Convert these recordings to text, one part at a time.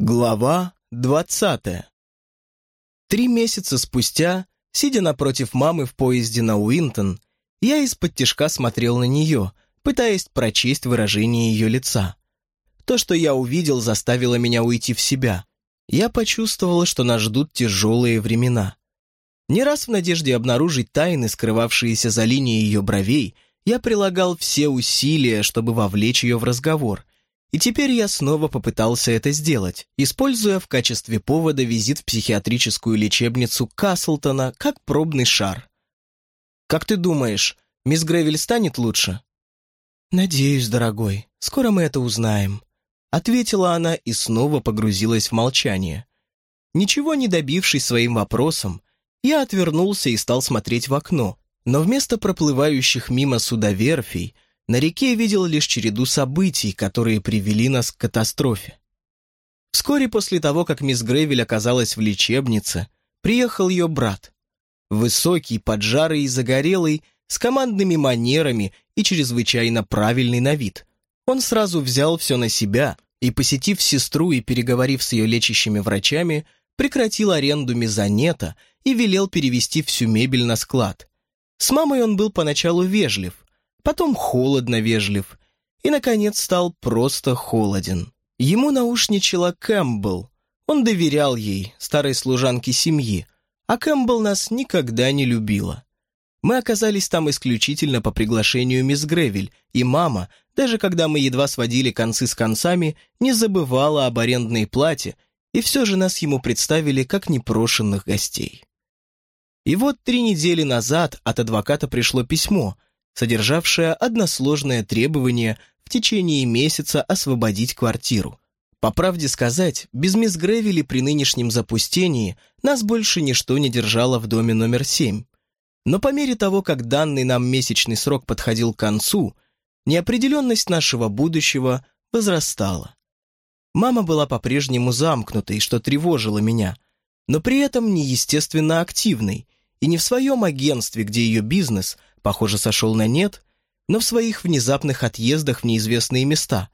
Глава двадцатая. Три месяца спустя, сидя напротив мамы в поезде на Уинтон, я из-под тишка смотрел на нее, пытаясь прочесть выражение ее лица. То, что я увидел, заставило меня уйти в себя. Я почувствовала, что нас ждут тяжелые времена. Не раз в надежде обнаружить тайны, скрывавшиеся за линией ее бровей, я прилагал все усилия, чтобы вовлечь ее в разговор, и теперь я снова попытался это сделать, используя в качестве повода визит в психиатрическую лечебницу Каслтона как пробный шар. «Как ты думаешь, мисс Гревель станет лучше?» «Надеюсь, дорогой, скоро мы это узнаем», — ответила она и снова погрузилась в молчание. Ничего не добившись своим вопросом, я отвернулся и стал смотреть в окно, но вместо проплывающих мимо судоверфей — на реке видел лишь череду событий, которые привели нас к катастрофе. Вскоре после того, как мисс Грейвель оказалась в лечебнице, приехал ее брат. Высокий, поджарый и загорелый, с командными манерами и чрезвычайно правильный на вид. Он сразу взял все на себя и, посетив сестру и переговорив с ее лечащими врачами, прекратил аренду мезонета и велел перевести всю мебель на склад. С мамой он был поначалу вежлив, потом холодно вежлив и, наконец, стал просто холоден. Ему наушничала Кэмпбелл. Он доверял ей, старой служанке семьи, а Кэмпбелл нас никогда не любила. Мы оказались там исключительно по приглашению мисс Гревель, и мама, даже когда мы едва сводили концы с концами, не забывала об арендной плате, и все же нас ему представили как непрошенных гостей. И вот три недели назад от адвоката пришло письмо — содержавшая односложное требование в течение месяца освободить квартиру. По правде сказать, без мисс Гревели при нынешнем запустении нас больше ничто не держало в доме номер семь. Но по мере того, как данный нам месячный срок подходил к концу, неопределенность нашего будущего возрастала. Мама была по-прежнему замкнутой, что тревожило меня, но при этом неестественно активной, и не в своем агентстве, где ее бизнес – похоже, сошел на нет, но в своих внезапных отъездах в неизвестные места.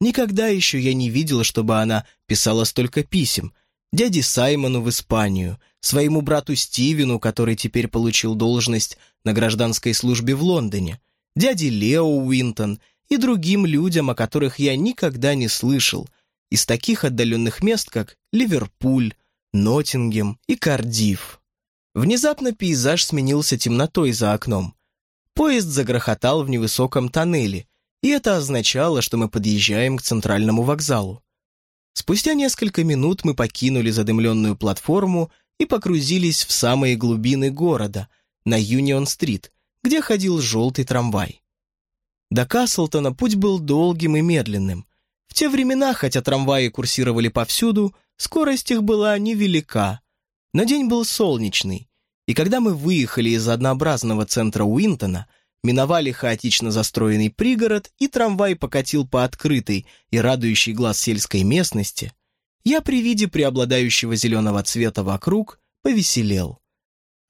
Никогда еще я не видела, чтобы она писала столько писем. Дяде Саймону в Испанию, своему брату Стивену, который теперь получил должность на гражданской службе в Лондоне, дяде Лео Уинтон и другим людям, о которых я никогда не слышал, из таких отдаленных мест, как Ливерпуль, Ноттингем и Кардифф. Внезапно пейзаж сменился темнотой за окном. Поезд загрохотал в невысоком тоннеле, и это означало, что мы подъезжаем к центральному вокзалу. Спустя несколько минут мы покинули задымленную платформу и погрузились в самые глубины города, на Юнион-стрит, где ходил желтый трамвай. До Каслтона путь был долгим и медленным. В те времена, хотя трамваи курсировали повсюду, скорость их была невелика, но день был солнечный, и когда мы выехали из однообразного центра Уинтона, миновали хаотично застроенный пригород, и трамвай покатил по открытой и радующей глаз сельской местности, я при виде преобладающего зеленого цвета вокруг повеселел.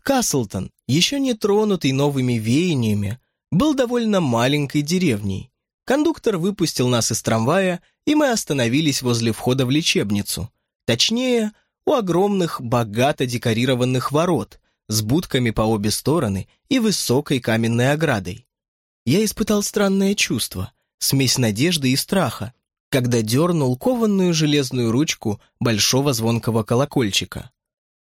Каслтон, еще не тронутый новыми веяниями, был довольно маленькой деревней. Кондуктор выпустил нас из трамвая, и мы остановились возле входа в лечебницу. Точнее, у огромных, богато декорированных ворот с будками по обе стороны и высокой каменной оградой. Я испытал странное чувство, смесь надежды и страха, когда дернул кованную железную ручку большого звонкого колокольчика.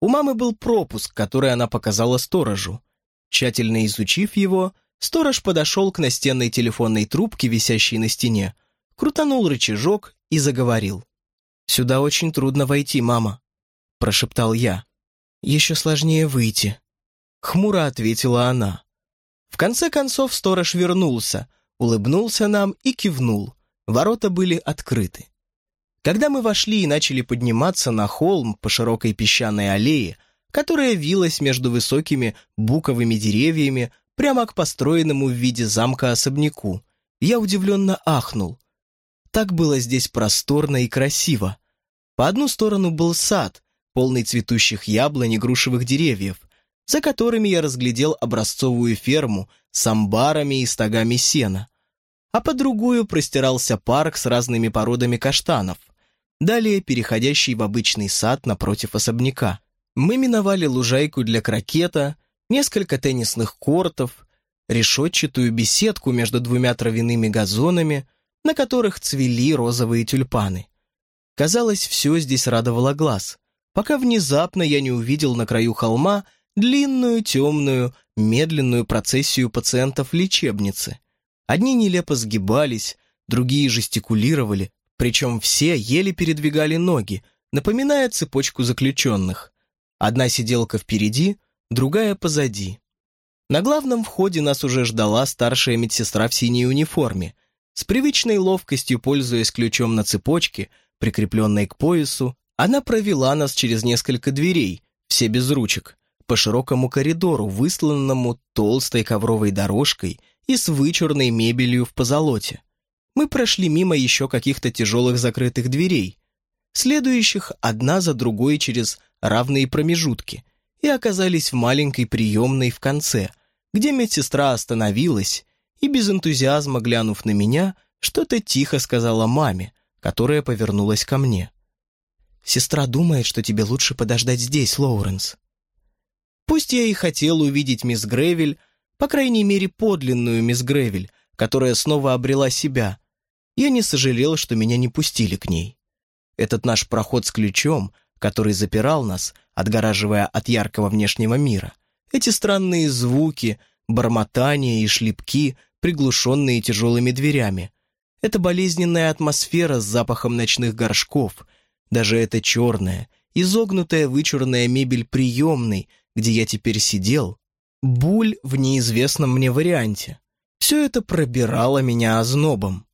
У мамы был пропуск, который она показала сторожу. Тщательно изучив его, сторож подошел к настенной телефонной трубке, висящей на стене, крутанул рычажок и заговорил. «Сюда очень трудно войти, мама прошептал я. «Еще сложнее выйти», — хмуро ответила она. В конце концов сторож вернулся, улыбнулся нам и кивнул. Ворота были открыты. Когда мы вошли и начали подниматься на холм по широкой песчаной аллее, которая вилась между высокими буковыми деревьями прямо к построенному в виде замка особняку, я удивленно ахнул. Так было здесь просторно и красиво. По одну сторону был сад, полный цветущих яблонь и грушевых деревьев, за которыми я разглядел образцовую ферму с амбарами и стогами сена, а по другую простирался парк с разными породами каштанов. далее переходящий в обычный сад напротив особняка. Мы миновали лужайку для крокета, несколько теннисных кортов, решетчатую беседку между двумя травяными газонами, на которых цвели розовые тюльпаны. Казалось, все здесь радовало глаз, пока внезапно я не увидел на краю холма длинную, темную, медленную процессию пациентов лечебницы. Одни нелепо сгибались, другие жестикулировали, причем все еле передвигали ноги, напоминая цепочку заключенных. Одна сиделка впереди, другая позади. На главном входе нас уже ждала старшая медсестра в синей униформе. С привычной ловкостью, пользуясь ключом на цепочке, прикрепленной к поясу, она провела нас через несколько дверей, все без ручек, по широкому коридору, высланному толстой ковровой дорожкой и с вычурной мебелью в позолоте. Мы прошли мимо еще каких-то тяжелых закрытых дверей, следующих одна за другой через равные промежутки, и оказались в маленькой приемной в конце, где медсестра остановилась и, без энтузиазма глянув на меня, что-то тихо сказала маме, которая повернулась ко мне. «Сестра думает, что тебе лучше подождать здесь, Лоуренс». Пусть я и хотел увидеть мисс Гревель, по крайней мере подлинную мисс Гревель, которая снова обрела себя, я не сожалел, что меня не пустили к ней. Этот наш проход с ключом, который запирал нас, отгораживая от яркого внешнего мира, эти странные звуки, бормотания и шлепки, приглушенные тяжелыми дверями, эта болезненная атмосфера с запахом ночных горшков, даже эта черная, изогнутая вычурная мебель приемной, где я теперь сидел, буль в неизвестном мне варианте. Все это пробирало меня ознобом.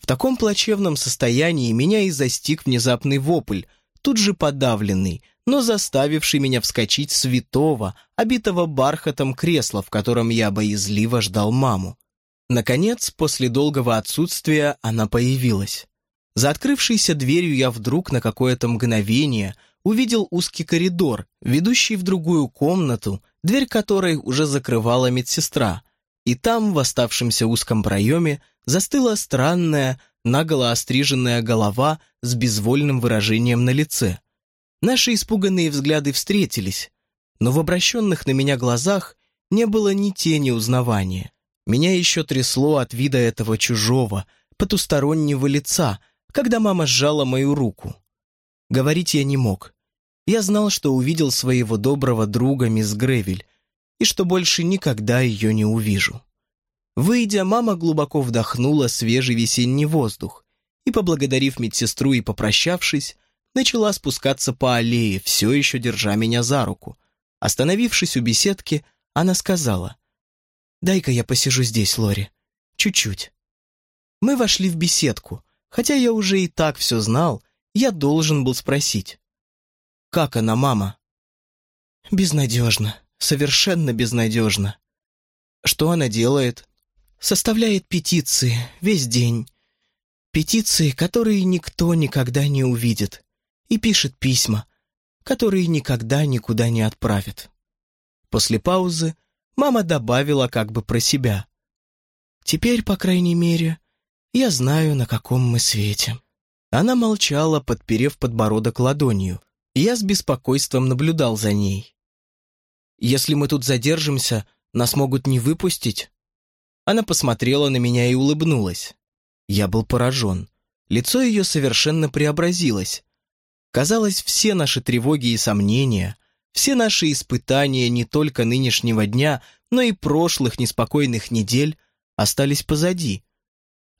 В таком плачевном состоянии меня и застиг внезапный вопль, тут же подавленный, но заставивший меня вскочить святого, обитого бархатом кресла, в котором я боязливо ждал маму. Наконец, после долгого отсутствия она появилась. За открывшейся дверью я вдруг на какое-то мгновение увидел узкий коридор, ведущий в другую комнату, дверь которой уже закрывала медсестра, и там, в оставшемся узком проеме, застыла странная, наголо остриженная голова с безвольным выражением на лице. Наши испуганные взгляды встретились, но в обращенных на меня глазах не было ни тени узнавания. Меня еще трясло от вида этого чужого, потустороннего лица, когда мама сжала мою руку. Говорить я не мог. Я знал, что увидел своего доброго друга мисс Гревель, и что больше никогда ее не увижу. Выйдя, мама глубоко вдохнула свежий весенний воздух и, поблагодарив медсестру и попрощавшись, начала спускаться по аллее, все еще держа меня за руку. Остановившись у беседки, она сказала, «Дай-ка я посижу здесь, Лори. Чуть-чуть». Мы вошли в беседку, хотя я уже и так все знал, я должен был спросить. «Как она, мама?» «Безнадежно, совершенно безнадежно». «Что она делает?» составляет петиции весь день. Петиции, которые никто никогда не увидит. И пишет письма, которые никогда никуда не отправит. После паузы мама добавила как бы про себя. «Теперь, по крайней мере, я знаю, на каком мы свете». Она молчала, подперев подбородок ладонью. Я с беспокойством наблюдал за ней. «Если мы тут задержимся, нас могут не выпустить?» Она посмотрела на меня и улыбнулась. Я был поражен. Лицо ее совершенно преобразилось. Казалось, все наши тревоги и сомнения, все наши испытания не только нынешнего дня, но и прошлых неспокойных недель остались позади.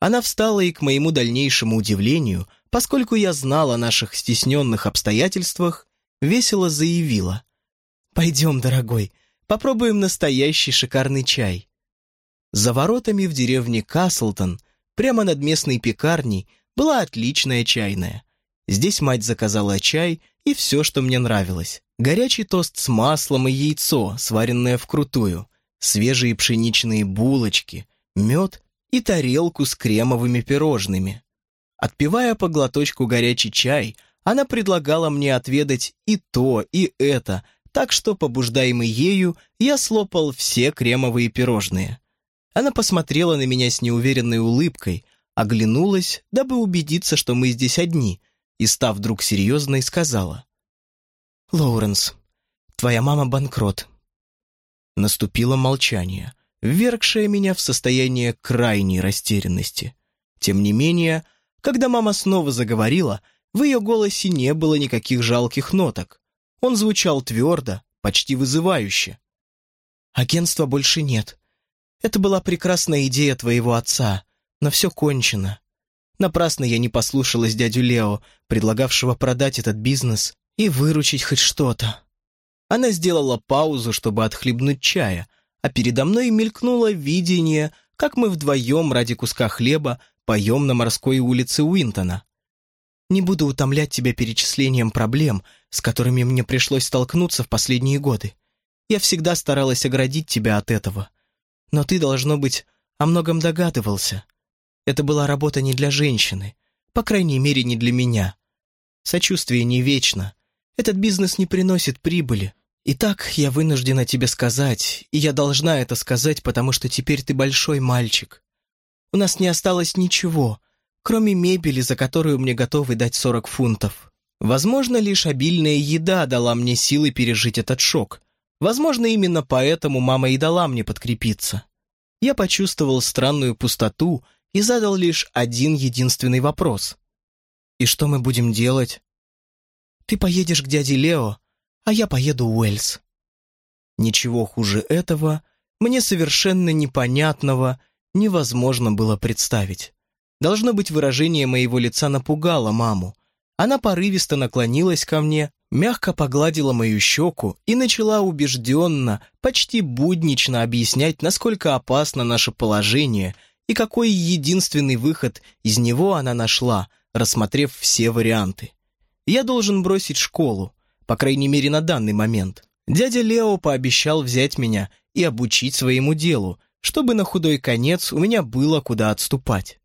Она встала и, к моему дальнейшему удивлению, поскольку я знал о наших стесненных обстоятельствах, весело заявила. «Пойдем, дорогой, попробуем настоящий шикарный чай. За воротами в деревне Каслтон, прямо над местной пекарней, была отличная чайная. Здесь мать заказала чай и все, что мне нравилось. Горячий тост с маслом и яйцо, сваренное вкрутую, свежие пшеничные булочки, мед и тарелку с кремовыми пирожными. Отпивая по глоточку горячий чай, она предлагала мне отведать и то, и это, так что, побуждаемый ею, я слопал все кремовые пирожные. Она посмотрела на меня с неуверенной улыбкой, оглянулась, дабы убедиться, что мы здесь одни, и, став вдруг серьезной, сказала. «Лоуренс, твоя мама банкрот». Наступило молчание, ввергшее меня в состояние крайней растерянности. Тем не менее, когда мама снова заговорила, в ее голосе не было никаких жалких ноток. Он звучал твердо, почти вызывающе. «Агентства больше нет. Это была прекрасная идея твоего отца, но все кончено. Напрасно я не послушалась дядю Лео, предлагавшего продать этот бизнес и выручить хоть что-то. Она сделала паузу, чтобы отхлебнуть чая, а передо мной мелькнуло видение, как мы вдвоем ради куска хлеба поем на морской улице Уинтона. Не буду утомлять тебя перечислением проблем, с которыми мне пришлось столкнуться в последние годы. Я всегда старалась оградить тебя от этого. Но ты, должно быть, о многом догадывался. Это была работа не для женщины, по крайней мере, не для меня. Сочувствие не вечно. Этот бизнес не приносит прибыли. Итак, я вынуждена тебе сказать, и я должна это сказать, потому что теперь ты большой мальчик. У нас не осталось ничего, кроме мебели, за которую мне готовы дать 40 фунтов. Возможно, лишь обильная еда дала мне силы пережить этот шок. Возможно, именно поэтому мама и дала мне подкрепиться. Я почувствовал странную пустоту и задал лишь один единственный вопрос. «И что мы будем делать?» «Ты поедешь к дяде Лео, а я поеду в Уэльс». Ничего хуже этого, мне совершенно непонятного, невозможно было представить. Должно быть, выражение моего лица напугало маму. Она порывисто наклонилась ко мне, мягко погладила мою щеку и начала убежденно, почти буднично объяснять, насколько опасно наше положение и какой единственный выход из него она нашла, рассмотрев все варианты. Я должен бросить школу, по крайней мере на данный момент. Дядя Лео пообещал взять меня и обучить своему делу, чтобы на худой конец у меня было куда отступать.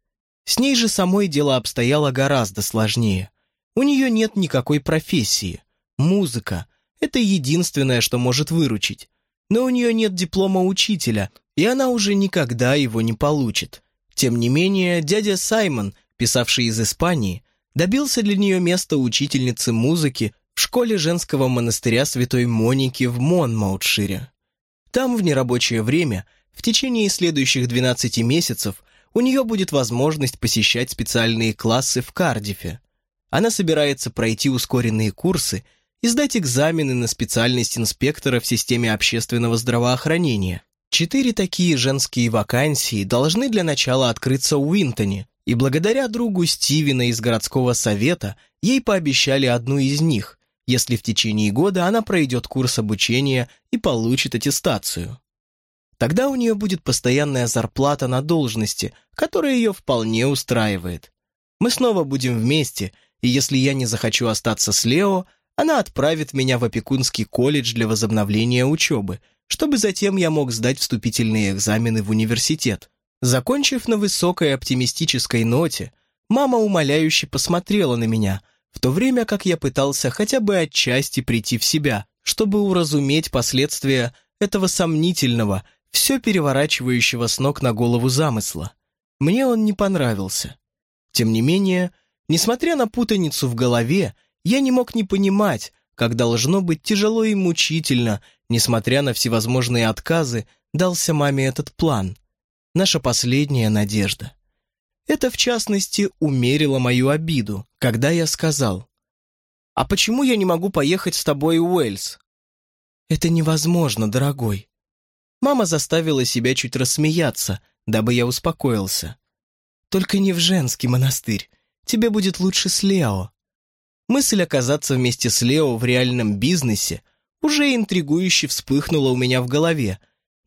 С ней же самой дело обстояло гораздо сложнее. У нее нет никакой профессии. Музыка — это единственное, что может выручить. Но у нее нет диплома учителя, и она уже никогда его не получит. Тем не менее, дядя Саймон, писавший из Испании, добился для нее места учительницы музыки в школе женского монастыря Святой Моники в Монмаутшире. Там в нерабочее время, в течение следующих 12 месяцев, у нее будет возможность посещать специальные классы в Кардифе. Она собирается пройти ускоренные курсы и сдать экзамены на специальность инспектора в системе общественного здравоохранения. Четыре такие женские вакансии должны для начала открыться в Уинтоне, и благодаря другу Стивена из городского совета ей пообещали одну из них, если в течение года она пройдет курс обучения и получит аттестацию. Тогда у нее будет постоянная зарплата на должности, которая ее вполне устраивает. Мы снова будем вместе – и если я не захочу остаться с Лео, она отправит меня в опекунский колледж для возобновления учебы, чтобы затем я мог сдать вступительные экзамены в университет. Закончив на высокой оптимистической ноте, мама умоляюще посмотрела на меня, в то время как я пытался хотя бы отчасти прийти в себя, чтобы уразуметь последствия этого сомнительного, все переворачивающего с ног на голову замысла. Мне он не понравился. Тем не менее, Несмотря на путаницу в голове, я не мог не понимать, как должно быть тяжело и мучительно, несмотря на всевозможные отказы, дался маме этот план. Наша последняя надежда. Это, в частности, умерило мою обиду, когда я сказал, «А почему я не могу поехать с тобой в Уэльс?» «Это невозможно, дорогой». Мама заставила себя чуть рассмеяться, дабы я успокоился. «Только не в женский монастырь тебе будет лучше с Лео. Мысль оказаться вместе с Лео в реальном бизнесе уже интригующе вспыхнула у меня в голове,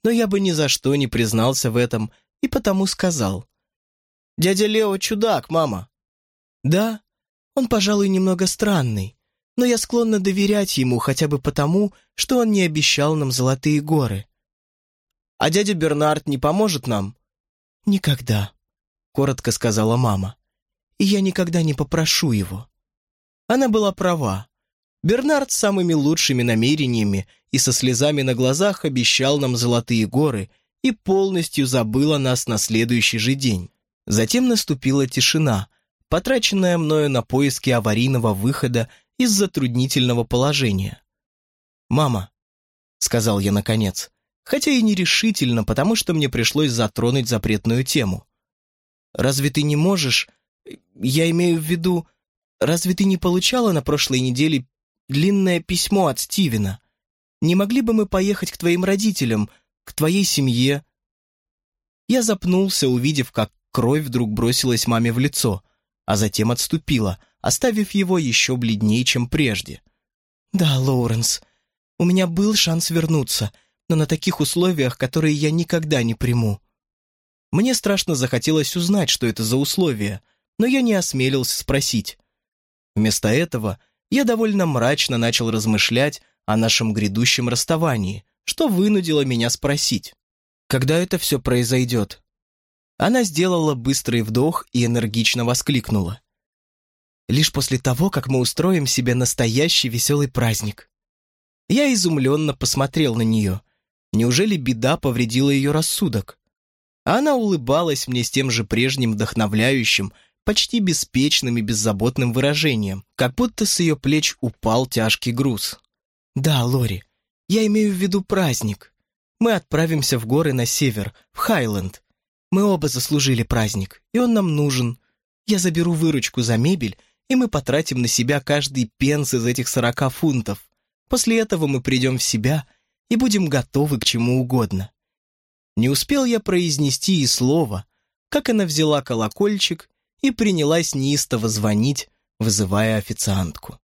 но я бы ни за что не признался в этом и потому сказал. «Дядя Лео чудак, мама». «Да, он, пожалуй, немного странный, но я склонна доверять ему хотя бы потому, что он не обещал нам золотые горы». «А дядя Бернард не поможет нам?» «Никогда», — коротко сказала мама и я никогда не попрошу его». Она была права. Бернард с самыми лучшими намерениями и со слезами на глазах обещал нам золотые горы и полностью забыл о нас на следующий же день. Затем наступила тишина, потраченная мною на поиски аварийного выхода из затруднительного положения. «Мама», — сказал я наконец, хотя и нерешительно, потому что мне пришлось затронуть запретную тему. «Разве ты не можешь... Я имею в виду... Разве ты не получала на прошлой неделе длинное письмо от Стивена? Не могли бы мы поехать к твоим родителям, к твоей семье?» Я запнулся, увидев, как кровь вдруг бросилась маме в лицо, а затем отступила, оставив его еще бледнее, чем прежде. «Да, Лоуренс, у меня был шанс вернуться, но на таких условиях, которые я никогда не приму». Мне страшно захотелось узнать, что это за условия, но я не осмелился спросить. Вместо этого я довольно мрачно начал размышлять о нашем грядущем расставании, что вынудило меня спросить, когда это все произойдет. Она сделала быстрый вдох и энергично воскликнула. «Лишь после того, как мы устроим себе настоящий веселый праздник». Я изумленно посмотрел на нее. Неужели беда повредила ее рассудок? Она улыбалась мне с тем же прежним вдохновляющим, почти беспечным и беззаботным выражением, как будто с ее плеч упал тяжкий груз. «Да, Лори, я имею в виду праздник. Мы отправимся в горы на север, в Хайленд, мы оба заслужили праздник, и он нам нужен. Я заберу выручку за мебель, и мы потратим на себя каждый пенс из этих сорока фунтов. После этого мы придем в себя и будем готовы к чему угодно». Не успел я произнести и слова, как она взяла колокольчик и принялась неистово звонить, вызывая официантку.